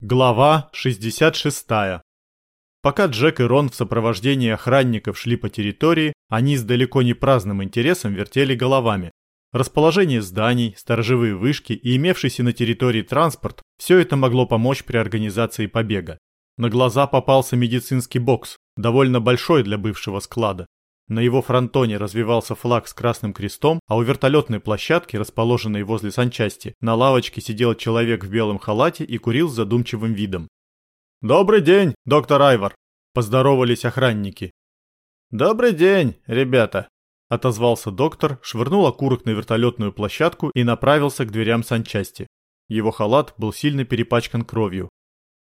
Глава 66. Пока Джек и Рон в сопровождении охранников шли по территории, они с далеко не праздным интересом вертели головами. Расположение зданий, сторожевые вышки и имевшийся на территории транспорт – все это могло помочь при организации побега. На глаза попался медицинский бокс, довольно большой для бывшего склада. На его фронтоне развивался флаг с красным крестом, а у вертолетной площадки, расположенной возле санчасти, на лавочке сидел человек в белом халате и курил с задумчивым видом. «Добрый день, доктор Айвар!» – поздоровались охранники. «Добрый день, ребята!» – отозвался доктор, швырнул окурок на вертолетную площадку и направился к дверям санчасти. Его халат был сильно перепачкан кровью.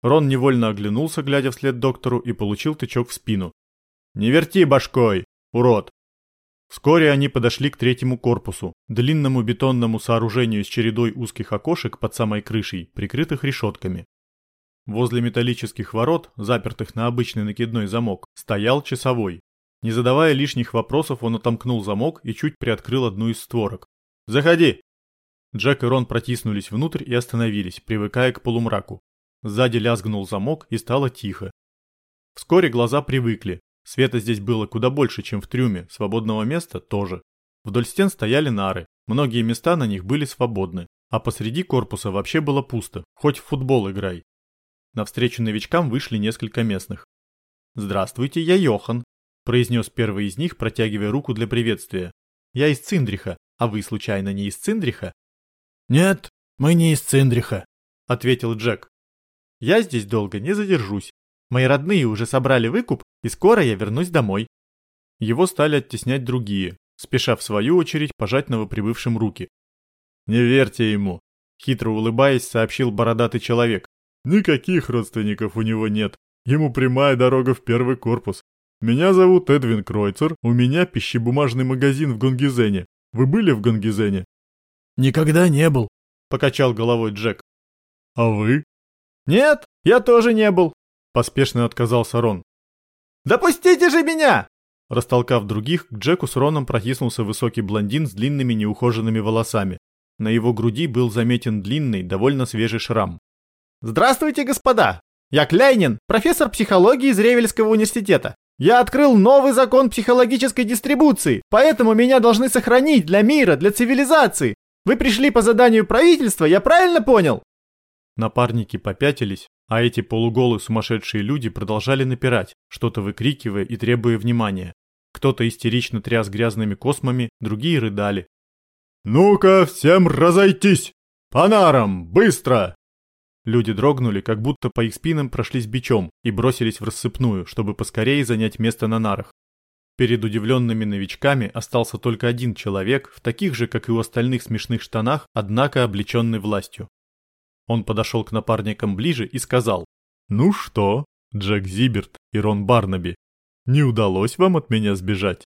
Рон невольно оглянулся, глядя вслед доктору, и получил тычок в спину. «Не верти башкой!» Урод!» Вскоре они подошли к третьему корпусу, длинному бетонному сооружению с чередой узких окошек под самой крышей, прикрытых решетками. Возле металлических ворот, запертых на обычный накидной замок, стоял часовой. Не задавая лишних вопросов, он отомкнул замок и чуть приоткрыл одну из створок. «Заходи!» Джек и Рон протиснулись внутрь и остановились, привыкая к полумраку. Сзади лязгнул замок и стало тихо. Вскоре глаза привыкли, Света здесь было куда больше, чем в трюме, свободного места тоже. Вдоль стен стояли нары, многие места на них были свободны, а посреди корпуса вообще было пусто, хоть в футбол играй. Навстречу новичкам вышли несколько местных. «Здравствуйте, я Йохан», – произнес первый из них, протягивая руку для приветствия. «Я изЦиндриха, а вы случайно не изЦиндриха?» «Нет, мы не изЦиндриха», – ответил Джек. «Я здесь долго не задержусь. Мои родные уже собрали выкуп, и скоро я вернусь домой. Его стали оттеснять другие, спеша в свою очередь пожать новоприбывшим руки. «Не верьте ему», — хитро улыбаясь, сообщил бородатый человек. «Никаких родственников у него нет. Ему прямая дорога в первый корпус. Меня зовут Эдвин Кройцер, у меня пищебумажный магазин в Гонгизене. Вы были в Гонгизене?» «Никогда не был», — покачал головой Джек. «А вы?» «Нет, я тоже не был», Поспешно отказался Рон. «Допустите же меня!» Растолкав других, к Джеку с Роном протиснулся высокий блондин с длинными неухоженными волосами. На его груди был заметен длинный, довольно свежий шрам. «Здравствуйте, господа! Я Кляйнин, профессор психологии из Ревельского университета. Я открыл новый закон психологической дистрибуции, поэтому меня должны сохранить для мира, для цивилизации. Вы пришли по заданию правительства, я правильно понял?» Напарники попятились, а эти полуголые сумасшедшие люди продолжали напирать, что-то выкрикивая и требуя внимания. Кто-то истерично тряс грязными космами, другие рыдали. «Ну-ка, всем разойтись! По нарам, быстро!» Люди дрогнули, как будто по их спинам прошлись бичом и бросились в рассыпную, чтобы поскорее занять место на нарах. Перед удивленными новичками остался только один человек, в таких же, как и у остальных смешных штанах, однако облеченный властью. Он подошел к напарникам ближе и сказал. «Ну что, Джек Зиберт и Рон Барнаби, не удалось вам от меня сбежать?»